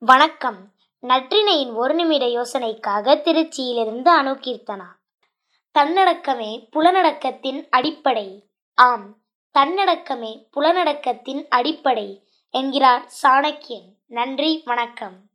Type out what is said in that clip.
வணக்கம். நற்றினையின் ஒரு நிமிட யோசனைக்காக திருச்சியிலிருந்து அணுகீர்த்தனா. தன்னடக்கமே புலனடக்கத்தின் அடிப்படை. ஆம் தன்னடக்கமே புலனடக்கத்தின் அடிப்படை என்கிறார் சாணக்கியன். நன்றி வணக்கம்.